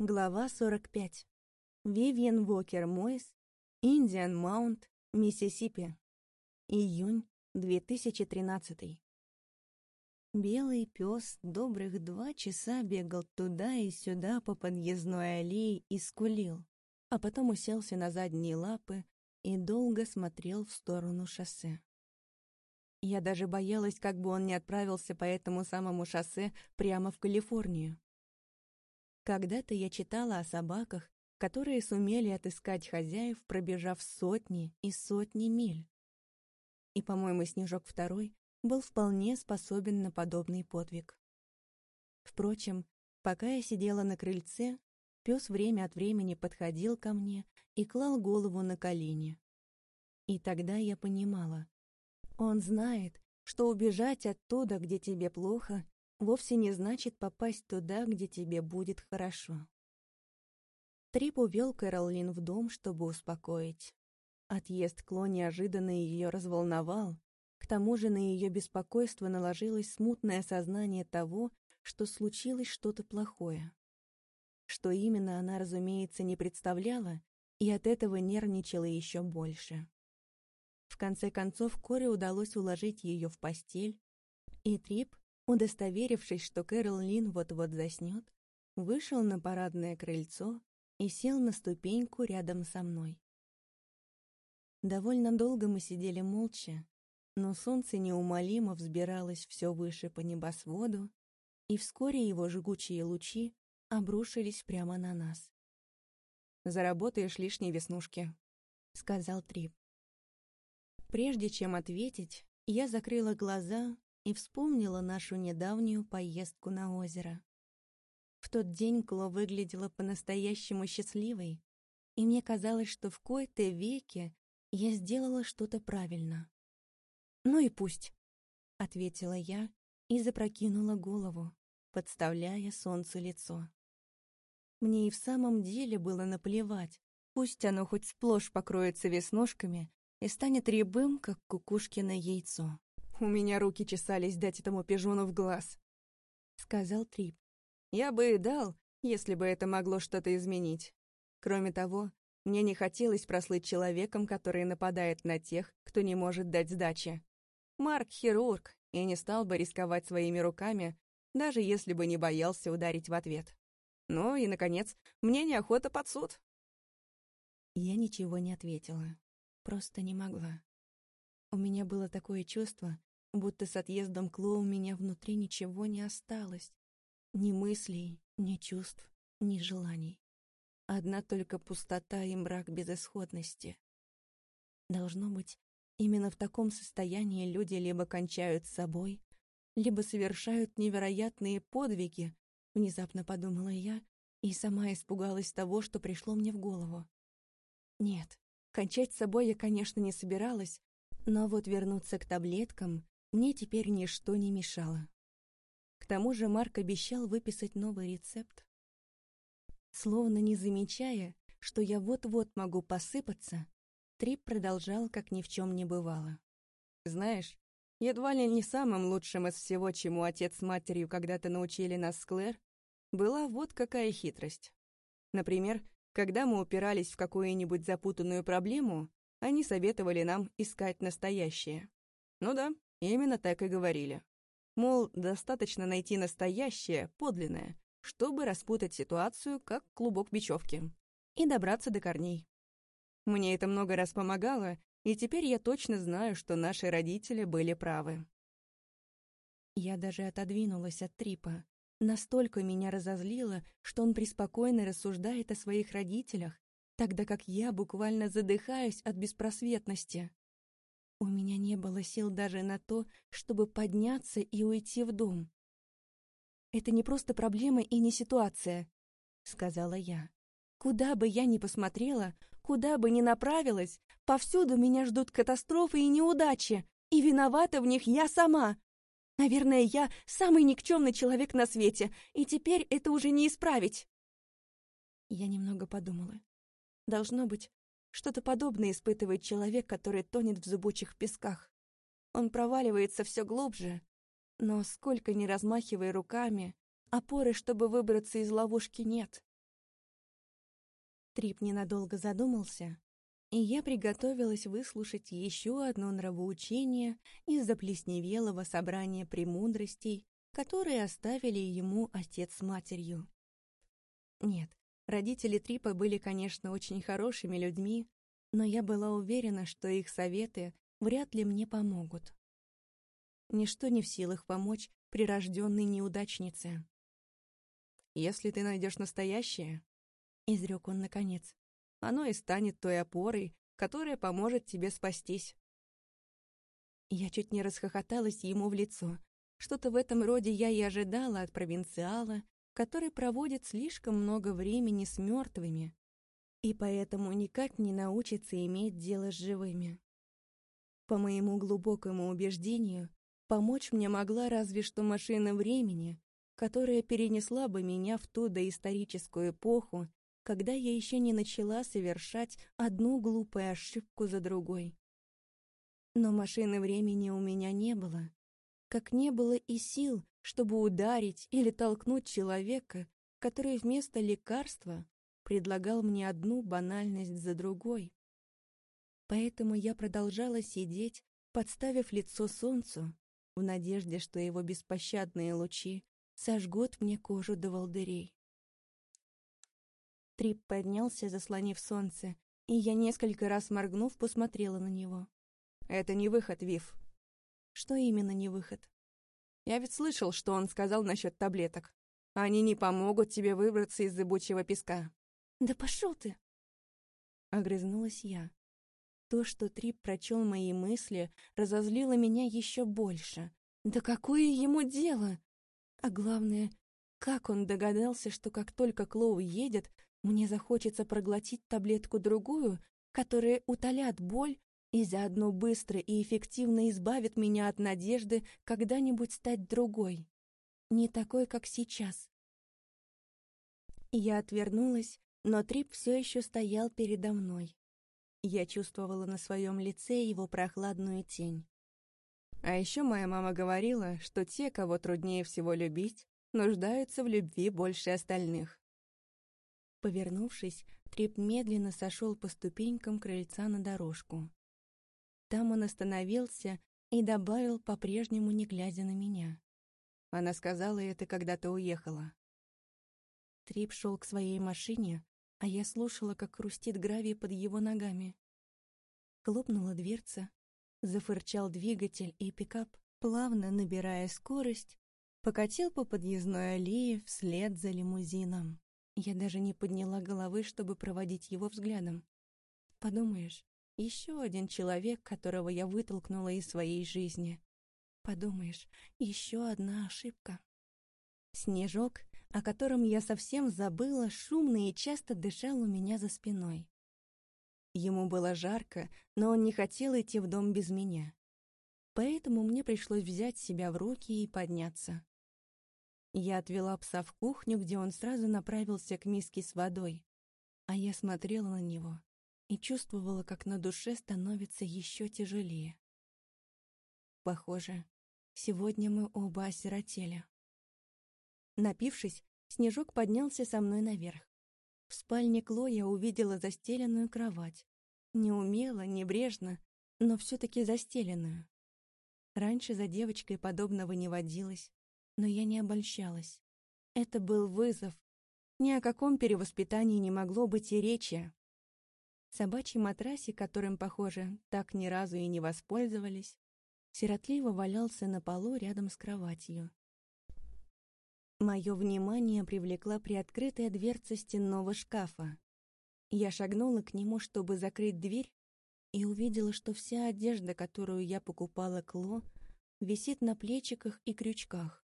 Глава 45. Вивьен Вокер Мойс, Индиан Маунт, Миссисипи. Июнь 2013. Белый пес добрых два часа бегал туда и сюда по подъездной аллее и скулил, а потом уселся на задние лапы и долго смотрел в сторону шоссе. Я даже боялась, как бы он не отправился по этому самому шоссе прямо в Калифорнию. Когда-то я читала о собаках, которые сумели отыскать хозяев, пробежав сотни и сотни миль. И, по-моему, Снежок Второй был вполне способен на подобный подвиг. Впрочем, пока я сидела на крыльце, пес время от времени подходил ко мне и клал голову на колени. И тогда я понимала. Он знает, что убежать оттуда, где тебе плохо, вовсе не значит попасть туда, где тебе будет хорошо. Трип увел Кэролин в дом, чтобы успокоить. Отъезд Кло неожиданно ее разволновал. К тому же на ее беспокойство наложилось смутное сознание того, что случилось что-то плохое. Что именно она, разумеется, не представляла, и от этого нервничала еще больше. В конце концов, Коре удалось уложить ее в постель, и Трип, Удостоверившись, что Кэрол Лин вот-вот заснет, вышел на парадное крыльцо и сел на ступеньку рядом со мной. Довольно долго мы сидели молча, но солнце неумолимо взбиралось все выше по небосводу, и вскоре его жгучие лучи обрушились прямо на нас. «Заработаешь лишние веснушки», — сказал Трип. Прежде чем ответить, я закрыла глаза и вспомнила нашу недавнюю поездку на озеро. В тот день Кло выглядела по-настоящему счастливой, и мне казалось, что в кои-то веке я сделала что-то правильно. «Ну и пусть», — ответила я и запрокинула голову, подставляя солнцу лицо. Мне и в самом деле было наплевать, пусть оно хоть сплошь покроется веснушками и станет рябым, как кукушкино яйцо. У меня руки чесались дать этому пижону в глаз. Сказал Трип. Я бы и дал, если бы это могло что-то изменить. Кроме того, мне не хотелось прослыть человеком, который нападает на тех, кто не может дать сдачи. Марк — хирург, и не стал бы рисковать своими руками, даже если бы не боялся ударить в ответ. Ну и, наконец, мне неохота под суд. Я ничего не ответила. Просто не могла. У меня было такое чувство, будто с отъездом Кло у меня внутри ничего не осталось. Ни мыслей, ни чувств, ни желаний. Одна только пустота и мрак безысходности. Должно быть, именно в таком состоянии люди либо кончают с собой, либо совершают невероятные подвиги, внезапно подумала я и сама испугалась того, что пришло мне в голову. Нет, кончать с собой я, конечно, не собиралась, но вот вернуться к таблеткам мне теперь ничто не мешало. К тому же Марк обещал выписать новый рецепт. Словно не замечая, что я вот-вот могу посыпаться, Трип продолжал, как ни в чем не бывало. «Знаешь, едва ли не самым лучшим из всего, чему отец с матерью когда-то научили нас с Клэр, была вот какая хитрость. Например, когда мы упирались в какую-нибудь запутанную проблему, они советовали нам искать настоящее. Ну да, именно так и говорили. Мол, достаточно найти настоящее, подлинное, чтобы распутать ситуацию, как клубок бечевки, и добраться до корней. Мне это много раз помогало, и теперь я точно знаю, что наши родители были правы. Я даже отодвинулась от Трипа. Настолько меня разозлило, что он преспокойно рассуждает о своих родителях, тогда как я буквально задыхаюсь от беспросветности. У меня не было сил даже на то, чтобы подняться и уйти в дом. «Это не просто проблема и не ситуация», — сказала я. «Куда бы я ни посмотрела, куда бы ни направилась, повсюду меня ждут катастрофы и неудачи, и виновата в них я сама. Наверное, я самый никчемный человек на свете, и теперь это уже не исправить». Я немного подумала. Должно быть, что-то подобное испытывает человек, который тонет в зубучих песках. Он проваливается все глубже, но сколько ни размахивая руками, опоры, чтобы выбраться из ловушки, нет. Трип ненадолго задумался, и я приготовилась выслушать еще одно нравоучение из заплесневелого собрания премудростей, которые оставили ему отец с матерью. Нет, родители Трипа были, конечно, очень хорошими людьми, но я была уверена, что их советы вряд ли мне помогут. Ничто не в силах помочь прирожденной неудачнице. «Если ты найдешь настоящее», — изрек он наконец, — «оно и станет той опорой, которая поможет тебе спастись». Я чуть не расхохоталась ему в лицо. Что-то в этом роде я и ожидала от провинциала, который проводит слишком много времени с мертвыми и поэтому никак не научится иметь дело с живыми. По моему глубокому убеждению, помочь мне могла разве что машина времени, которая перенесла бы меня в ту доисторическую эпоху, когда я еще не начала совершать одну глупую ошибку за другой. Но машины времени у меня не было, как не было и сил, чтобы ударить или толкнуть человека, который вместо лекарства предлагал мне одну банальность за другой. Поэтому я продолжала сидеть, подставив лицо солнцу, в надежде, что его беспощадные лучи сожгут мне кожу до волдырей. Трип поднялся, заслонив солнце, и я несколько раз моргнув, посмотрела на него. «Это не выход, Вив». «Что именно не выход?» «Я ведь слышал, что он сказал насчет таблеток. Они не помогут тебе выбраться из зыбучего песка». «Да пошел ты!» Огрызнулась я. То, что Трип прочел мои мысли, разозлило меня еще больше. Да какое ему дело? А главное, как он догадался, что как только Клоу едет, мне захочется проглотить таблетку-другую, которая утолят боль и заодно быстро и эффективно избавит меня от надежды когда-нибудь стать другой. Не такой, как сейчас. Я отвернулась, но Трип все еще стоял передо мной. Я чувствовала на своем лице его прохладную тень. А еще моя мама говорила, что те, кого труднее всего любить, нуждаются в любви больше остальных. Повернувшись, Трип медленно сошел по ступенькам крыльца на дорожку. Там он остановился и добавил, по-прежнему не глядя на меня. Она сказала это, когда ты уехала. Трип шел к своей машине, а я слушала, как хрустит гравий под его ногами. Хлопнула дверца, зафырчал двигатель, и пикап, плавно набирая скорость, покатил по подъездной аллее вслед за лимузином. Я даже не подняла головы, чтобы проводить его взглядом. Подумаешь, еще один человек, которого я вытолкнула из своей жизни. Подумаешь, еще одна ошибка. Снежок о котором я совсем забыла, шумно и часто дышал у меня за спиной. Ему было жарко, но он не хотел идти в дом без меня. Поэтому мне пришлось взять себя в руки и подняться. Я отвела пса в кухню, где он сразу направился к миске с водой, а я смотрела на него и чувствовала, как на душе становится еще тяжелее. Похоже, сегодня мы оба осиротели. Напившись, Снежок поднялся со мной наверх. В спальне Клоя увидела застеленную кровать. Неумело, небрежно, но все-таки застеленную. Раньше за девочкой подобного не водилось, но я не обольщалась. Это был вызов. Ни о каком перевоспитании не могло быть и речи. Собачий матрасик, которым, похоже, так ни разу и не воспользовались, сиротливо валялся на полу рядом с кроватью. Мое внимание привлекла приоткрытая дверца стенного шкафа. Я шагнула к нему, чтобы закрыть дверь, и увидела, что вся одежда, которую я покупала Кло, висит на плечиках и крючках.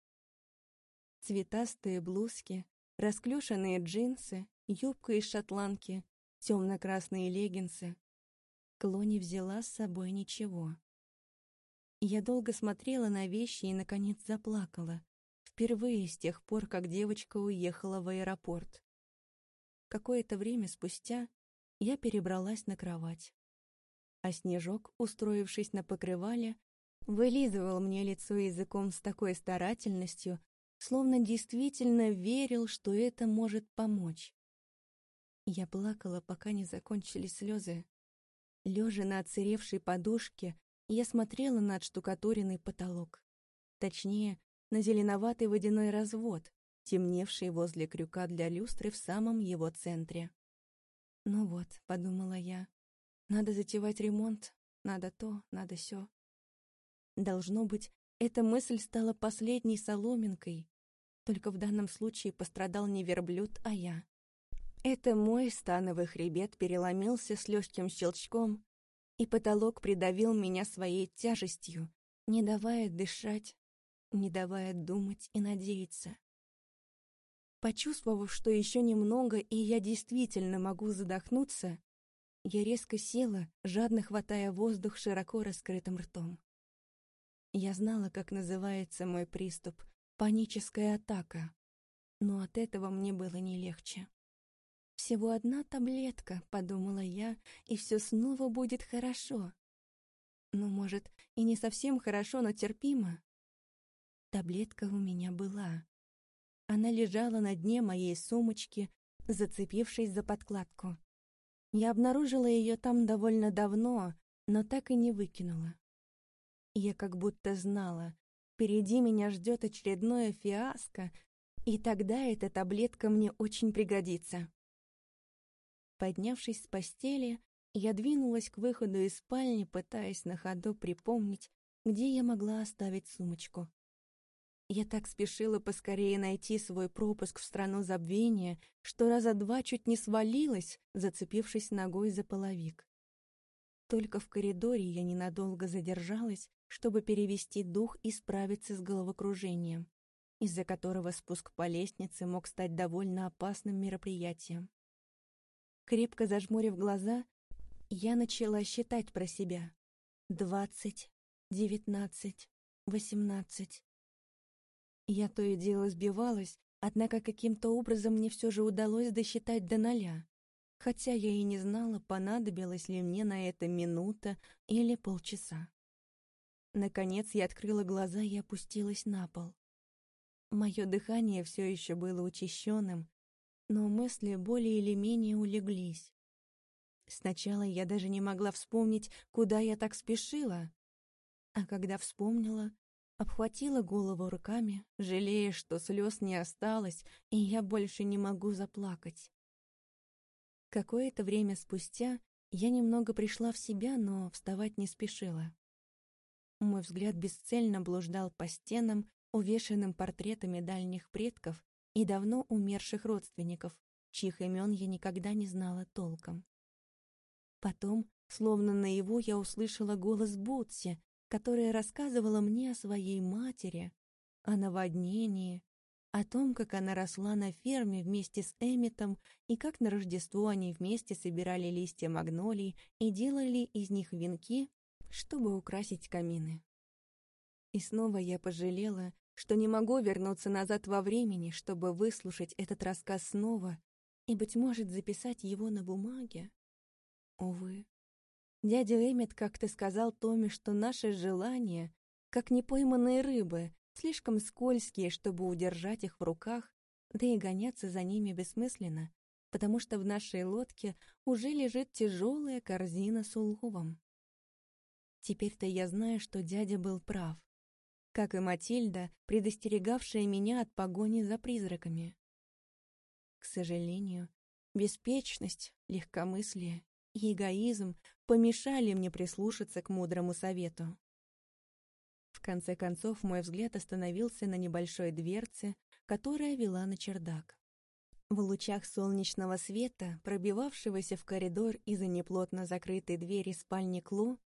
Цветастые блузки, расклешенные джинсы, юбка из шотландки, темно-красные леггинсы. Кло не взяла с собой ничего. Я долго смотрела на вещи и, наконец, заплакала, Впервые с тех пор, как девочка уехала в аэропорт. Какое-то время спустя я перебралась на кровать. А Снежок, устроившись на покрывале, вылизывал мне лицо языком с такой старательностью, словно действительно верил, что это может помочь. Я плакала, пока не закончились слезы. Лежа на отсыревшей подушке, я смотрела на отштукатуренный потолок. Точнее, на зеленоватый водяной развод, темневший возле крюка для люстры в самом его центре. «Ну вот», — подумала я, — «надо затевать ремонт, надо то, надо сё». Должно быть, эта мысль стала последней соломинкой, только в данном случае пострадал не верблюд, а я. Это мой становый хребет переломился с легким щелчком, и потолок придавил меня своей тяжестью, не давая дышать, не давая думать и надеяться. Почувствовав, что еще немного, и я действительно могу задохнуться, я резко села, жадно хватая воздух широко раскрытым ртом. Я знала, как называется мой приступ — паническая атака, но от этого мне было не легче. «Всего одна таблетка», — подумала я, — «и все снова будет хорошо». Ну, может, и не совсем хорошо, но терпимо. Таблетка у меня была. Она лежала на дне моей сумочки, зацепившись за подкладку. Я обнаружила ее там довольно давно, но так и не выкинула. Я как будто знала, впереди меня ждет очередное фиаско, и тогда эта таблетка мне очень пригодится. Поднявшись с постели, я двинулась к выходу из спальни, пытаясь на ходу припомнить, где я могла оставить сумочку. Я так спешила поскорее найти свой пропуск в страну забвения, что раза два чуть не свалилась, зацепившись ногой за половик. Только в коридоре я ненадолго задержалась, чтобы перевести дух и справиться с головокружением, из-за которого спуск по лестнице мог стать довольно опасным мероприятием. Крепко зажмурив глаза, я начала считать про себя. Двадцать, девятнадцать, восемнадцать. Я то и дело сбивалась, однако каким-то образом мне все же удалось досчитать до ноля, хотя я и не знала, понадобилась ли мне на это минута или полчаса. Наконец я открыла глаза и опустилась на пол. Мое дыхание все еще было учащенным, но мысли более или менее улеглись. Сначала я даже не могла вспомнить, куда я так спешила. А когда вспомнила, обхватила голову руками, жалея, что слез не осталось, и я больше не могу заплакать. Какое-то время спустя я немного пришла в себя, но вставать не спешила. Мой взгляд бесцельно блуждал по стенам, увешанным портретами дальних предков и давно умерших родственников, чьих имен я никогда не знала толком. Потом, словно наяву, я услышала голос Бутси, которая рассказывала мне о своей матери, о наводнении, о том, как она росла на ферме вместе с Эмметом и как на Рождество они вместе собирали листья магнолий и делали из них венки, чтобы украсить камины. И снова я пожалела, что не могу вернуться назад во времени, чтобы выслушать этот рассказ снова и, быть может, записать его на бумаге. Увы. Дядя Эммет как-то сказал Томе, что наши желания, как непойманные рыбы, слишком скользкие, чтобы удержать их в руках, да и гоняться за ними бессмысленно, потому что в нашей лодке уже лежит тяжелая корзина с уловом. Теперь-то я знаю, что дядя был прав как и Матильда, предостерегавшая меня от погони за призраками. К сожалению, беспечность, легкомыслие и эгоизм помешали мне прислушаться к мудрому совету. В конце концов, мой взгляд остановился на небольшой дверце, которая вела на чердак. В лучах солнечного света, пробивавшегося в коридор из-за неплотно закрытой двери спальни Кло,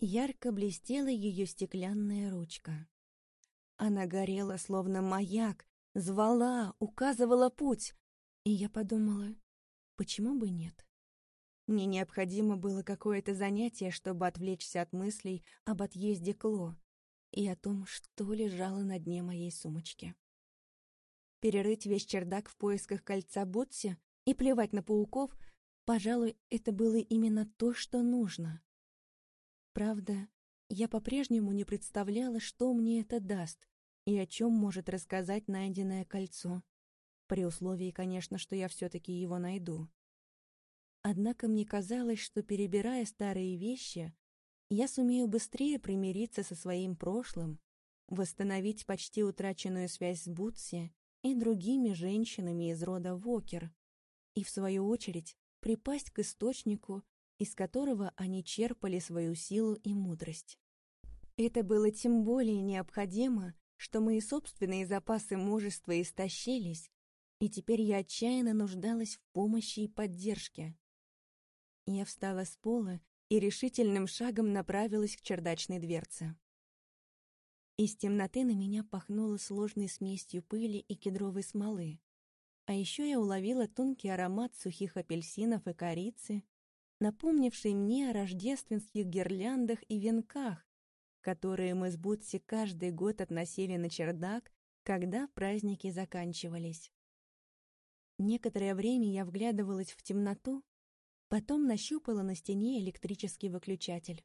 ярко блестела ее стеклянная ручка. Она горела, словно маяк, звала, указывала путь. И я подумала, почему бы нет? Мне необходимо было какое-то занятие, чтобы отвлечься от мыслей об отъезде Кло и о том, что лежало на дне моей сумочки. Перерыть весь чердак в поисках кольца Ботси и плевать на пауков, пожалуй, это было именно то, что нужно. Правда, я по-прежнему не представляла, что мне это даст и о чем может рассказать найденное кольцо. При условии, конечно, что я все-таки его найду. Однако мне казалось, что, перебирая старые вещи, я сумею быстрее примириться со своим прошлым, восстановить почти утраченную связь с Бутси и другими женщинами из рода Вокер, и, в свою очередь, припасть к источнику, из которого они черпали свою силу и мудрость. Это было тем более необходимо, что мои собственные запасы мужества истощились, и теперь я отчаянно нуждалась в помощи и поддержке. Я встала с пола и решительным шагом направилась к чердачной дверце. Из темноты на меня пахнуло сложной смесью пыли и кедровой смолы. А еще я уловила тонкий аромат сухих апельсинов и корицы, напомнивший мне о рождественских гирляндах и венках, которые мы с Бутси каждый год относили на чердак, когда праздники заканчивались. Некоторое время я вглядывалась в темноту, потом нащупала на стене электрический выключатель.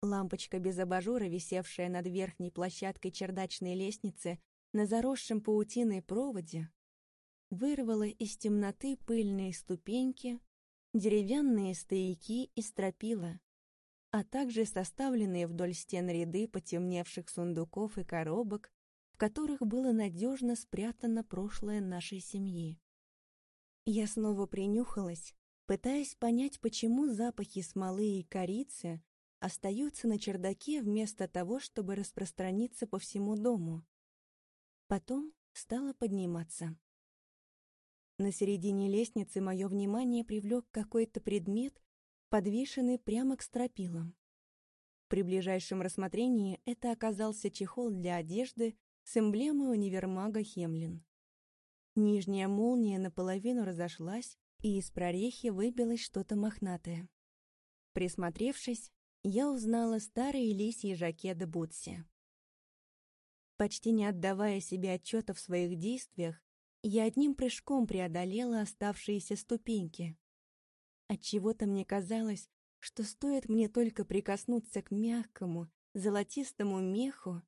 Лампочка без абажура, висевшая над верхней площадкой чердачной лестницы на заросшем паутиной проводе, вырвала из темноты пыльные ступеньки, деревянные стояки и стропила, а также составленные вдоль стен ряды потемневших сундуков и коробок, в которых было надежно спрятано прошлое нашей семьи. Я снова принюхалась, пытаясь понять, почему запахи смолы и корицы остаются на чердаке вместо того, чтобы распространиться по всему дому. Потом стала подниматься. На середине лестницы мое внимание привлек какой-то предмет, подвешенный прямо к стропилам. При ближайшем рассмотрении это оказался чехол для одежды с эмблемой универмага Хемлин. Нижняя молния наполовину разошлась, и из прорехи выбилось что-то мохнатое. Присмотревшись, я узнала старый лисий жакет Бутси. Почти не отдавая себе отчета в своих действиях, я одним прыжком преодолела оставшиеся ступеньки. Отчего-то мне казалось, что стоит мне только прикоснуться к мягкому, золотистому меху,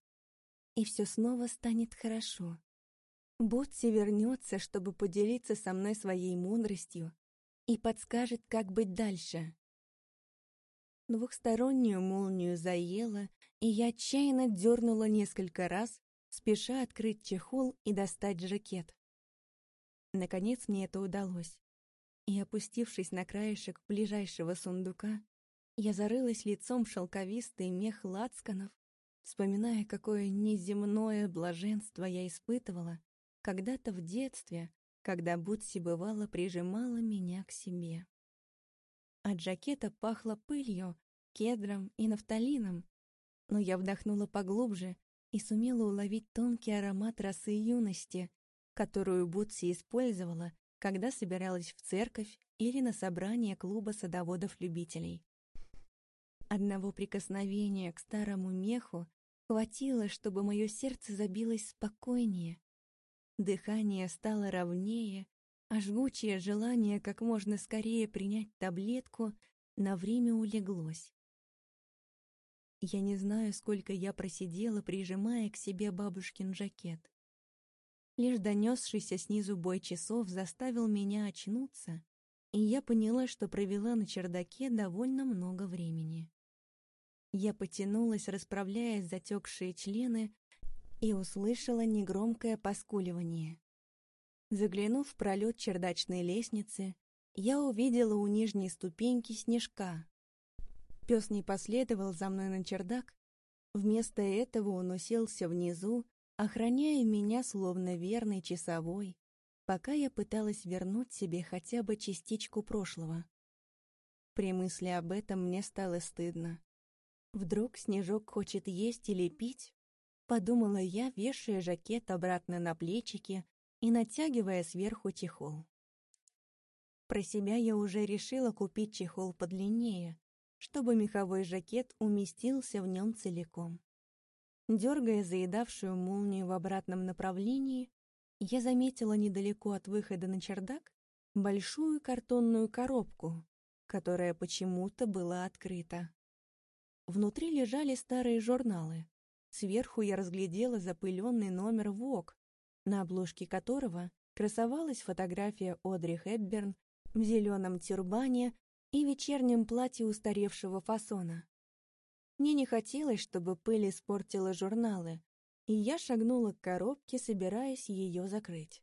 и все снова станет хорошо. Ботси вернется, чтобы поделиться со мной своей мудростью и подскажет, как быть дальше. Двухстороннюю молнию заела, и я отчаянно дернула несколько раз, спеша открыть чехол и достать жакет. Наконец мне это удалось. И, опустившись на краешек ближайшего сундука, я зарылась лицом в шелковистый мех лацканов, вспоминая, какое неземное блаженство я испытывала, когда-то в детстве, когда Бутси бывало прижимала меня к себе. От жакета пахло пылью, кедром и нафталином, но я вдохнула поглубже и сумела уловить тонкий аромат росы юности, которую Бутси использовала, когда собиралась в церковь или на собрание клуба садоводов-любителей. Одного прикосновения к старому меху хватило, чтобы мое сердце забилось спокойнее, Дыхание стало ровнее, а жгучее желание как можно скорее принять таблетку на время улеглось. Я не знаю, сколько я просидела, прижимая к себе бабушкин жакет. Лишь донесшийся снизу бой часов заставил меня очнуться, и я поняла, что провела на чердаке довольно много времени. Я потянулась, расправляя затекшие члены, и услышала негромкое поскуливание. Заглянув в пролет чердачной лестницы, я увидела у нижней ступеньки снежка. Пес не последовал за мной на чердак, вместо этого он уселся внизу, охраняя меня словно верный часовой, пока я пыталась вернуть себе хотя бы частичку прошлого. При мысли об этом мне стало стыдно. Вдруг Снежок хочет есть или пить, Подумала я, вешая жакет обратно на плечики и натягивая сверху чехол. Про себя я уже решила купить чехол подлиннее, чтобы меховой жакет уместился в нем целиком. Дергая заедавшую молнию в обратном направлении, я заметила недалеко от выхода на чердак большую картонную коробку, которая почему-то была открыта. Внутри лежали старые журналы, Сверху я разглядела запыленный номер ВОК, на обложке которого красовалась фотография Одри Хепберн в зеленом тюрбане и вечернем платье устаревшего фасона. Мне не хотелось, чтобы пыль испортила журналы, и я шагнула к коробке, собираясь ее закрыть.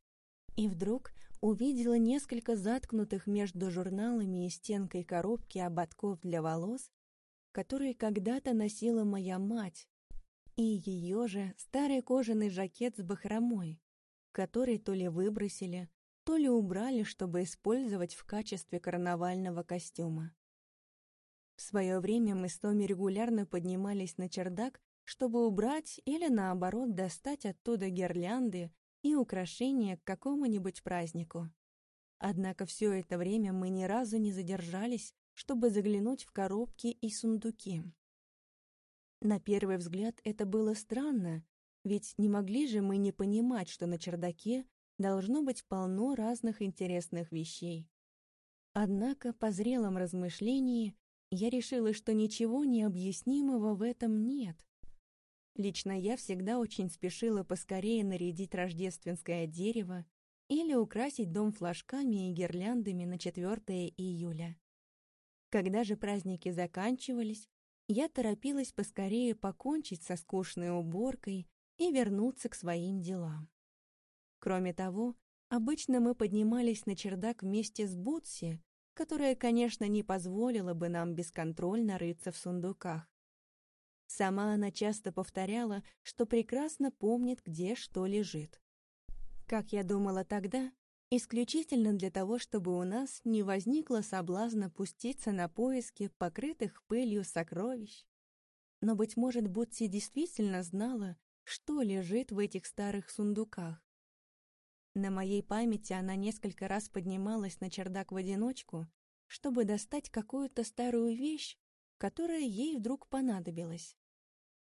И вдруг увидела несколько заткнутых между журналами и стенкой коробки ободков для волос, которые когда-то носила моя мать, и ее же старый кожаный жакет с бахромой, который то ли выбросили, то ли убрали, чтобы использовать в качестве карнавального костюма. В свое время мы с Томи регулярно поднимались на чердак, чтобы убрать или, наоборот, достать оттуда гирлянды и украшения к какому-нибудь празднику. Однако все это время мы ни разу не задержались, чтобы заглянуть в коробки и сундуки. На первый взгляд это было странно, ведь не могли же мы не понимать, что на чердаке должно быть полно разных интересных вещей. Однако по зрелом размышлении я решила, что ничего необъяснимого в этом нет. Лично я всегда очень спешила поскорее нарядить рождественское дерево или украсить дом флажками и гирляндами на 4 июля. Когда же праздники заканчивались, я торопилась поскорее покончить со скучной уборкой и вернуться к своим делам. Кроме того, обычно мы поднимались на чердак вместе с Бутси, которая, конечно, не позволила бы нам бесконтрольно рыться в сундуках. Сама она часто повторяла, что прекрасно помнит, где что лежит. Как я думала тогда, исключительно для того, чтобы у нас не возникло соблазна пуститься на поиски покрытых пылью сокровищ. Но, быть может, Бутси действительно знала, что лежит в этих старых сундуках. На моей памяти она несколько раз поднималась на чердак в одиночку, чтобы достать какую-то старую вещь, которая ей вдруг понадобилась.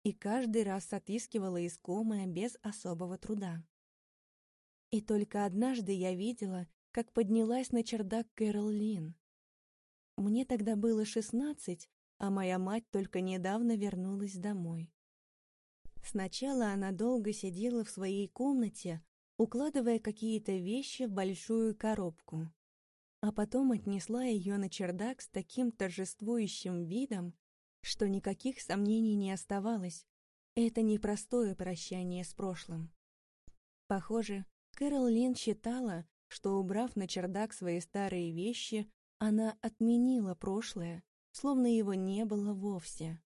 И каждый раз отыскивала искомое без особого труда. И только однажды я видела, как поднялась на чердак Кэрол Лин. Мне тогда было шестнадцать, а моя мать только недавно вернулась домой. Сначала она долго сидела в своей комнате, укладывая какие-то вещи в большую коробку а потом отнесла ее на чердак с таким торжествующим видом, что никаких сомнений не оставалось. Это непростое прощание с прошлым. Похоже, Кэрол Лин считала, что, убрав на чердак свои старые вещи, она отменила прошлое, словно его не было вовсе.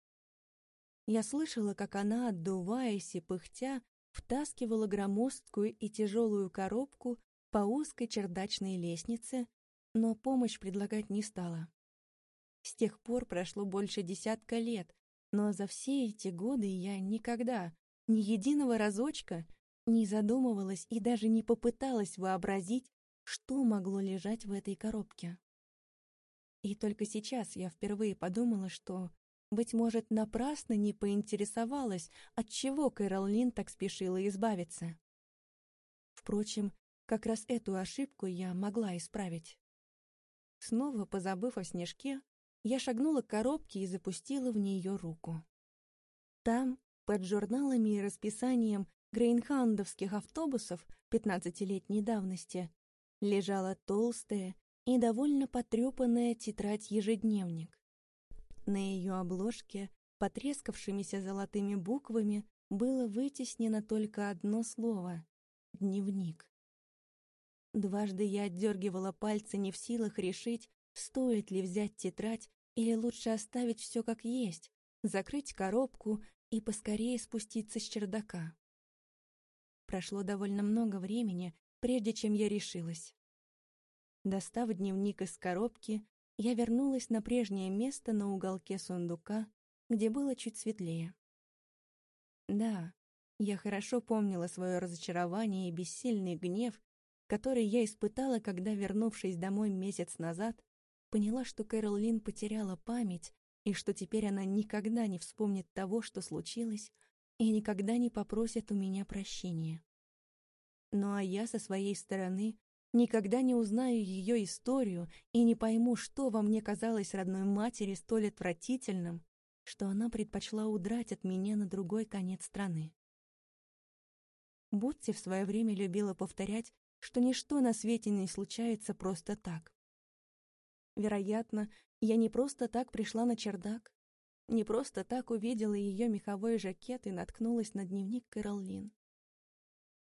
Я слышала, как она, отдуваясь и пыхтя, втаскивала громоздкую и тяжелую коробку по узкой чердачной лестнице, но помощь предлагать не стала. С тех пор прошло больше десятка лет, но за все эти годы я никогда, ни единого разочка, не задумывалась и даже не попыталась вообразить, что могло лежать в этой коробке. И только сейчас я впервые подумала, что, быть может, напрасно не поинтересовалась, от чего Кэрол Лин так спешила избавиться. Впрочем, как раз эту ошибку я могла исправить. Снова позабыв о снежке, я шагнула к коробке и запустила в нее руку. Там, под журналами и расписанием грейнхандовских автобусов пятнадцатилетней давности, лежала толстая и довольно потрепанная тетрадь-ежедневник. На ее обложке, потрескавшимися золотыми буквами, было вытеснено только одно слово — «Дневник». Дважды я отдергивала пальцы, не в силах решить, стоит ли взять тетрадь или лучше оставить все как есть, закрыть коробку и поскорее спуститься с чердака. Прошло довольно много времени, прежде чем я решилась. Достав дневник из коробки, я вернулась на прежнее место на уголке сундука, где было чуть светлее. Да, я хорошо помнила свое разочарование и бессильный гнев, который я испытала, когда, вернувшись домой месяц назад, поняла, что Кэрол Лин потеряла память и что теперь она никогда не вспомнит того, что случилось, и никогда не попросит у меня прощения. Ну а я со своей стороны никогда не узнаю ее историю и не пойму, что во мне казалось родной матери столь отвратительным, что она предпочла удрать от меня на другой конец страны. Бутти в свое время любила повторять, что ничто на свете не случается просто так. Вероятно, я не просто так пришла на чердак, не просто так увидела ее меховой жакет и наткнулась на дневник Кэролин.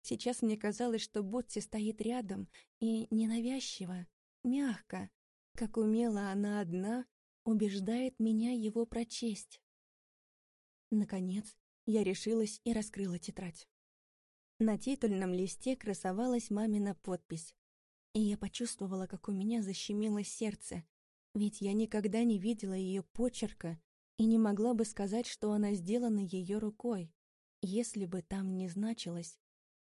Сейчас мне казалось, что Ботти стоит рядом и ненавязчиво, мягко, как умела она одна, убеждает меня его прочесть. Наконец, я решилась и раскрыла тетрадь. На титульном листе красовалась мамина подпись, и я почувствовала, как у меня защемило сердце, ведь я никогда не видела ее почерка и не могла бы сказать, что она сделана ее рукой, если бы там не значилось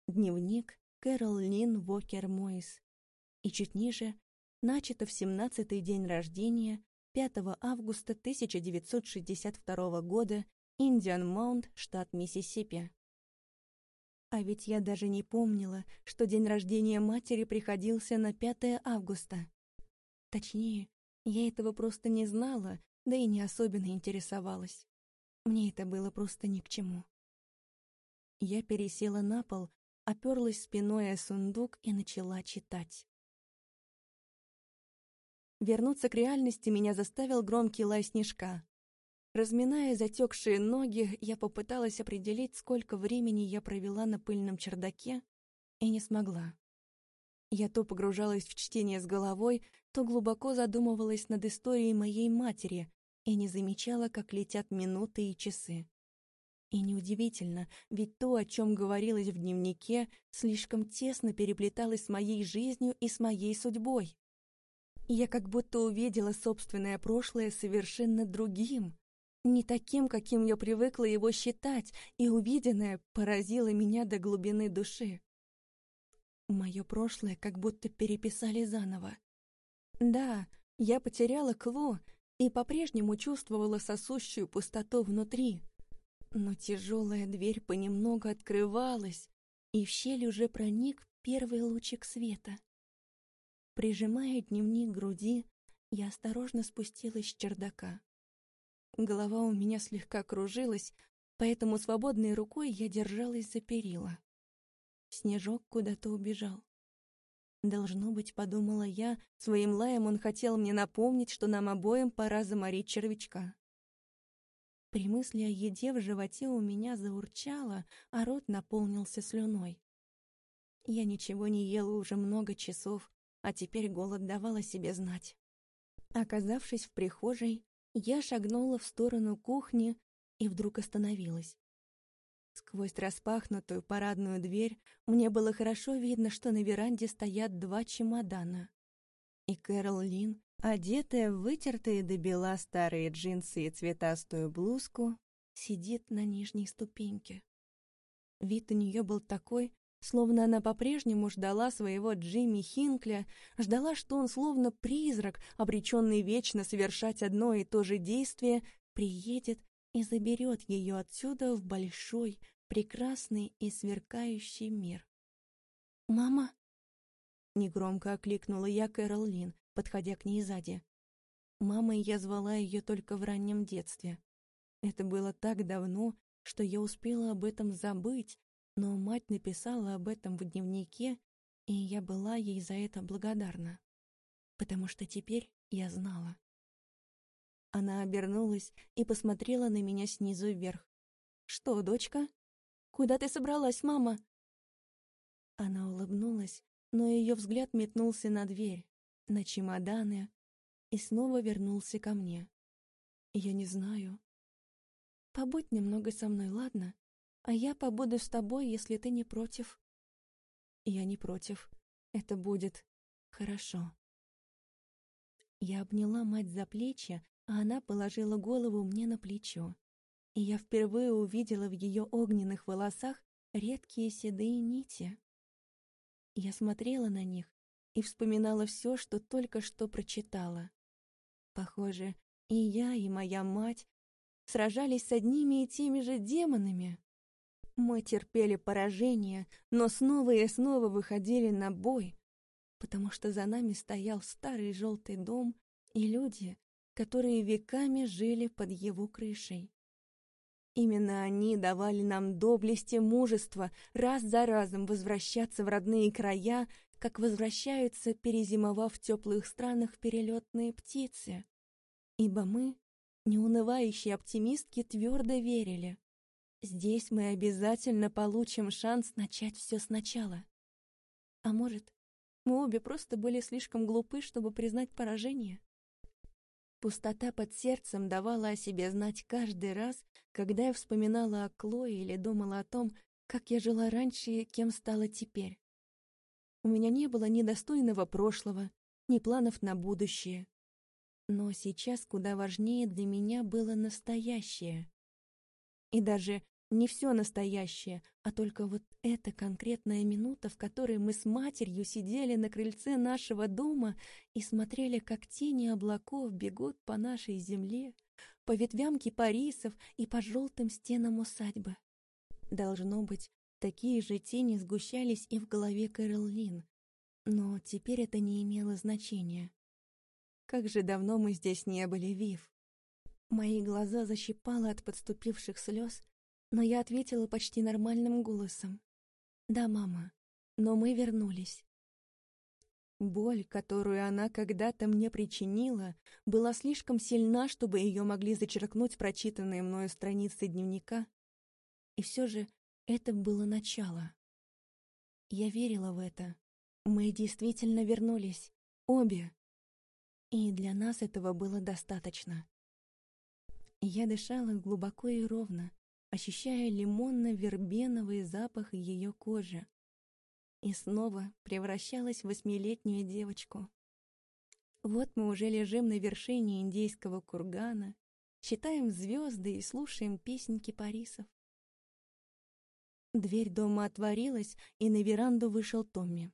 «Дневник Кэрол Лин Вокер Мойс». И чуть ниже начато в 17-й день рождения 5 августа 1962 года Индиан Маунт, штат Миссисипи. А ведь я даже не помнила, что день рождения матери приходился на 5 августа. Точнее, я этого просто не знала, да и не особенно интересовалась. Мне это было просто ни к чему. Я пересела на пол, оперлась спиной о сундук и начала читать. Вернуться к реальности меня заставил громкий лай снежка. Разминая затекшие ноги, я попыталась определить, сколько времени я провела на пыльном чердаке, и не смогла. Я то погружалась в чтение с головой, то глубоко задумывалась над историей моей матери и не замечала, как летят минуты и часы. И неудивительно, ведь то, о чем говорилось в дневнике, слишком тесно переплеталось с моей жизнью и с моей судьбой. Я как будто увидела собственное прошлое совершенно другим, не таким, каким я привыкла его считать, и увиденное поразило меня до глубины души. Мое прошлое как будто переписали заново. Да, я потеряла Кло и по-прежнему чувствовала сосущую пустоту внутри. Но тяжелая дверь понемногу открывалась, и в щель уже проник первый лучик света. Прижимая дневник к груди, я осторожно спустилась с чердака. Голова у меня слегка кружилась, поэтому свободной рукой я держалась за перила. Снежок куда-то убежал. Должно быть, подумала я, своим лаем он хотел мне напомнить, что нам обоим пора заморить червячка. При мысли о еде в животе у меня заурчало, а рот наполнился слюной. Я ничего не ела уже много часов, а теперь голод давал себе знать. Оказавшись в прихожей, я шагнула в сторону кухни и вдруг остановилась. Сквозь распахнутую парадную дверь мне было хорошо видно, что на веранде стоят два чемодана. И Кэрол Лин, одетая в вытертые до бела старые джинсы и цветастую блузку, сидит на нижней ступеньке. Вид у нее был такой, Словно она по-прежнему ждала своего Джимми Хинкля, ждала, что он, словно призрак, обреченный вечно совершать одно и то же действие, приедет и заберет ее отсюда в большой, прекрасный и сверкающий мир. «Мама!» — негромко окликнула я Кэрол Лин, подходя к ней сзади. Мамой я звала ее только в раннем детстве. Это было так давно, что я успела об этом забыть, но мать написала об этом в дневнике, и я была ей за это благодарна, потому что теперь я знала. Она обернулась и посмотрела на меня снизу вверх. «Что, дочка? Куда ты собралась, мама?» Она улыбнулась, но ее взгляд метнулся на дверь, на чемоданы, и снова вернулся ко мне. «Я не знаю. Побудь немного со мной, ладно?» а я побуду с тобой, если ты не против». «Я не против. Это будет хорошо». Я обняла мать за плечи, а она положила голову мне на плечо. И я впервые увидела в ее огненных волосах редкие седые нити. Я смотрела на них и вспоминала все, что только что прочитала. Похоже, и я, и моя мать сражались с одними и теми же демонами. Мы терпели поражение, но снова и снова выходили на бой, потому что за нами стоял старый желтый дом и люди, которые веками жили под его крышей. Именно они давали нам доблесть и мужество раз за разом возвращаться в родные края, как возвращаются, перезимовав в теплых странах, перелетные птицы. Ибо мы, неунывающие оптимистки, твердо верили. Здесь мы обязательно получим шанс начать все сначала. А может, мы обе просто были слишком глупы, чтобы признать поражение? Пустота под сердцем давала о себе знать каждый раз, когда я вспоминала о Клое или думала о том, как я жила раньше и кем стала теперь. У меня не было ни достойного прошлого, ни планов на будущее. Но сейчас куда важнее для меня было настоящее. И даже не все настоящее, а только вот эта конкретная минута, в которой мы с матерью сидели на крыльце нашего дома и смотрели, как тени облаков бегут по нашей земле, по ветвям кипарисов и по желтым стенам усадьбы. Должно быть, Такие же тени сгущались и в голове Кэрол Но теперь это не имело значения. Как же давно мы здесь не были, Вив. Мои глаза защипало от подступивших слез, но я ответила почти нормальным голосом. «Да, мама, но мы вернулись». Боль, которую она когда-то мне причинила, была слишком сильна, чтобы ее могли зачеркнуть прочитанные мною страницы дневника. И все же это было начало. Я верила в это. Мы действительно вернулись. Обе. И для нас этого было достаточно. Я дышала глубоко и ровно, ощущая лимонно-вербеновый запах ее кожи. И снова превращалась в восьмилетнюю девочку. Вот мы уже лежим на вершине индейского кургана, считаем звезды и слушаем песенки парисов. Дверь дома отворилась, и на веранду вышел Томми.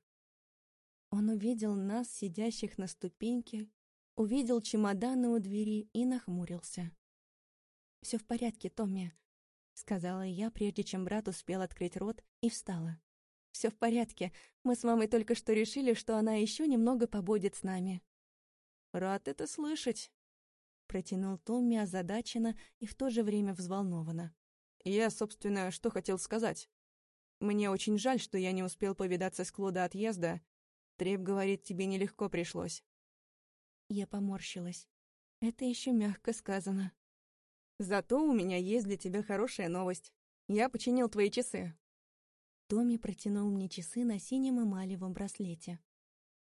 Он увидел нас, сидящих на ступеньке, увидел чемоданы у двери и нахмурился. «Все в порядке, Томми», — сказала я, прежде чем брат успел открыть рот, и встала. «Все в порядке. Мы с мамой только что решили, что она еще немного побудет с нами». «Рад это слышать», — протянул Томми озадаченно и в то же время взволнованно. «Я, собственно, что хотел сказать. Мне очень жаль, что я не успел повидаться с Кло до отъезда. Треп говорит, тебе нелегко пришлось. Я поморщилась. Это еще мягко сказано. Зато у меня есть для тебя хорошая новость. Я починил твои часы. Томми протянул мне часы на синем эмалевом браслете.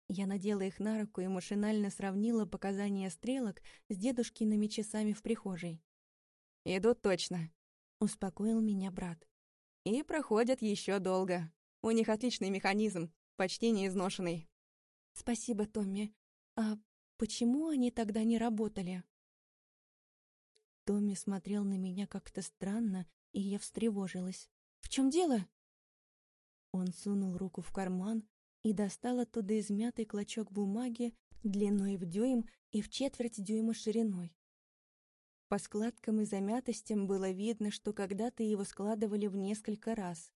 Я надела их на руку и машинально сравнила показания стрелок с дедушкиными часами в прихожей. «Идут точно», — успокоил меня брат. И проходят еще долго. У них отличный механизм, почти неизношенный. Спасибо, Томми. А почему они тогда не работали? Томми смотрел на меня как-то странно, и я встревожилась. «В чем дело?» Он сунул руку в карман и достал оттуда измятый клочок бумаги длиной в дюйм и в четверть дюйма шириной. По складкам и замятостям было видно, что когда-то его складывали в несколько раз.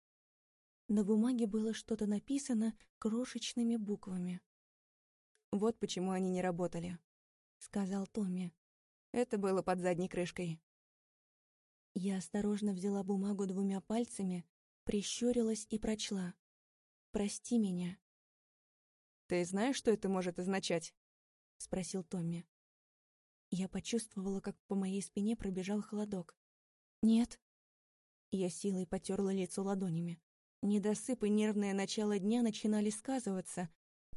На бумаге было что-то написано крошечными буквами. «Вот почему они не работали», — сказал Томми. «Это было под задней крышкой». Я осторожно взяла бумагу двумя пальцами, прищурилась и прочла. «Прости меня». «Ты знаешь, что это может означать?» — спросил Томми. Я почувствовала, как по моей спине пробежал холодок. «Нет». Я силой потерла лицо ладонями. Недосып и нервное начало дня начинали сказываться.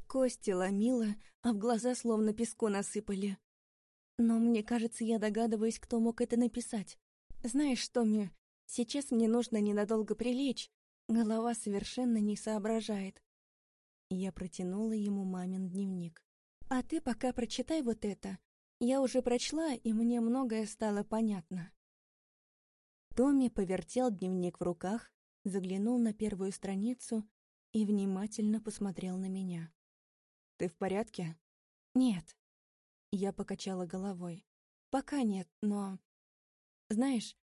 Кости ломило, а в глаза словно песку насыпали. Но мне кажется, я догадываюсь, кто мог это написать. Знаешь что, мне сейчас мне нужно ненадолго прилечь. Голова совершенно не соображает. Я протянула ему мамин дневник. «А ты пока прочитай вот это, я уже прочла, и мне многое стало понятно. Томми повертел дневник в руках, заглянул на первую страницу и внимательно посмотрел на меня. «Ты в порядке?» «Нет». Я покачала головой. «Пока нет, но...» «Знаешь,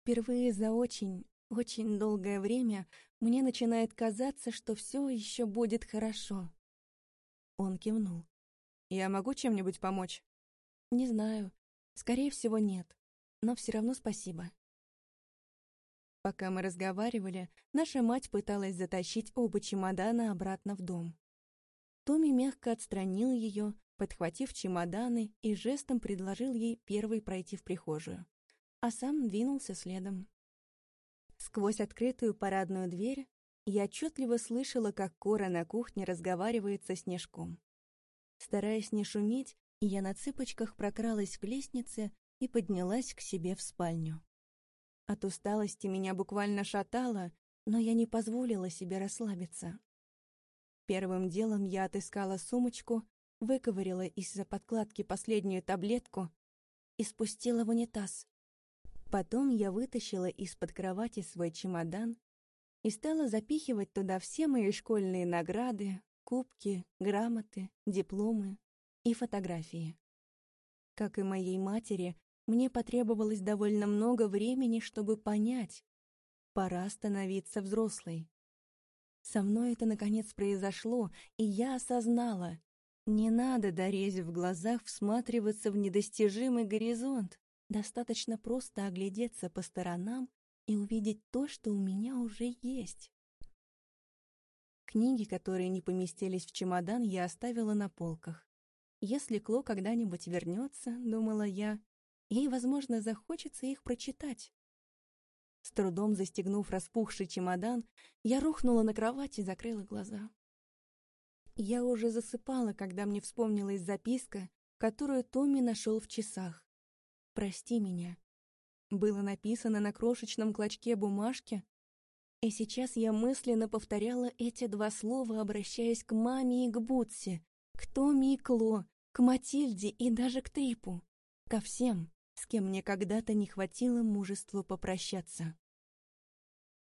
впервые за очень, очень долгое время мне начинает казаться, что все еще будет хорошо». Он кивнул. «Я могу чем-нибудь помочь?» Не знаю. Скорее всего, нет. Но все равно спасибо. Пока мы разговаривали, наша мать пыталась затащить оба чемодана обратно в дом. Томми мягко отстранил ее, подхватив чемоданы и жестом предложил ей первой пройти в прихожую, а сам двинулся следом. Сквозь открытую парадную дверь я отчетливо слышала, как Кора на кухне разговаривает со Снежком. Стараясь не шуметь, я на цыпочках прокралась к лестнице и поднялась к себе в спальню. От усталости меня буквально шатало, но я не позволила себе расслабиться. Первым делом я отыскала сумочку, выковырила из-за подкладки последнюю таблетку и спустила в унитаз. Потом я вытащила из-под кровати свой чемодан и стала запихивать туда все мои школьные награды, кубки, грамоты, дипломы и фотографии. Как и моей матери, мне потребовалось довольно много времени, чтобы понять, пора становиться взрослой. Со мной это наконец произошло, и я осознала, не надо, дорезь в глазах, всматриваться в недостижимый горизонт. Достаточно просто оглядеться по сторонам и увидеть то, что у меня уже есть. Книги, которые не поместились в чемодан, я оставила на полках. Если Кло когда-нибудь вернется, думала я, ей, возможно, захочется их прочитать. С трудом застегнув распухший чемодан, я рухнула на кровать и закрыла глаза. Я уже засыпала, когда мне вспомнилась записка, которую Томми нашел в часах. «Прости меня», было написано на крошечном клочке бумажки, и сейчас я мысленно повторяла эти два слова, обращаясь к маме и к Бутси, к Томми и Кло, к Матильде и даже к Трипу, ко всем, с кем мне когда-то не хватило мужества попрощаться.